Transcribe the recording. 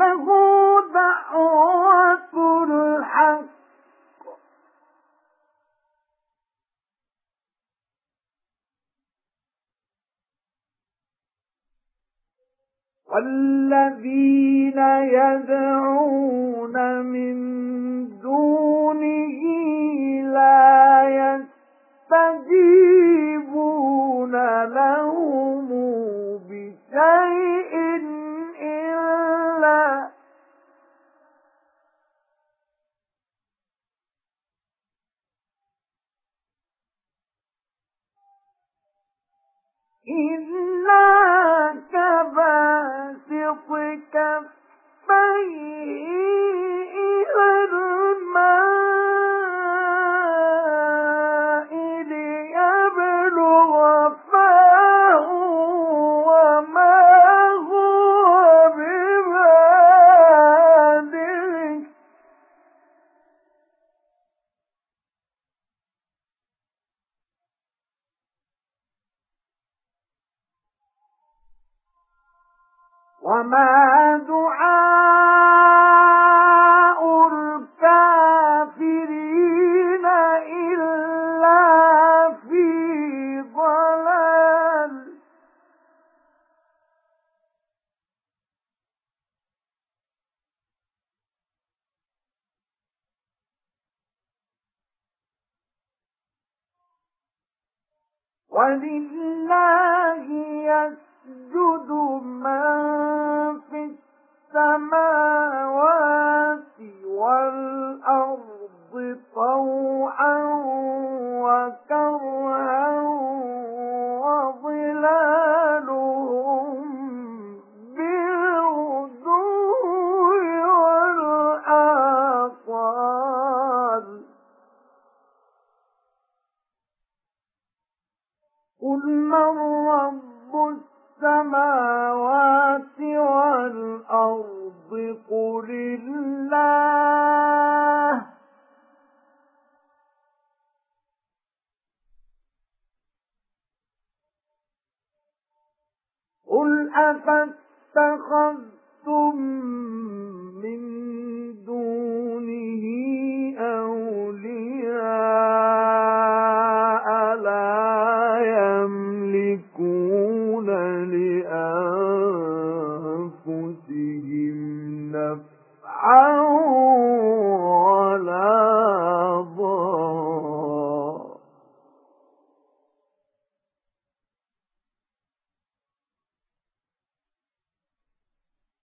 له دعوة الحق. والذين يدعون من إلا وَمَا دُعَاءُ الْكَافِرِينَ إِلَّا فِي ضَلَالٍ وَلِلَّهِ قُلْ مَن رَّبُّ السَّمَاوَاتِ وَالْأَرْضِ قُلِ اللَّهُ قُلْ أَفَاتَّخَذْتُم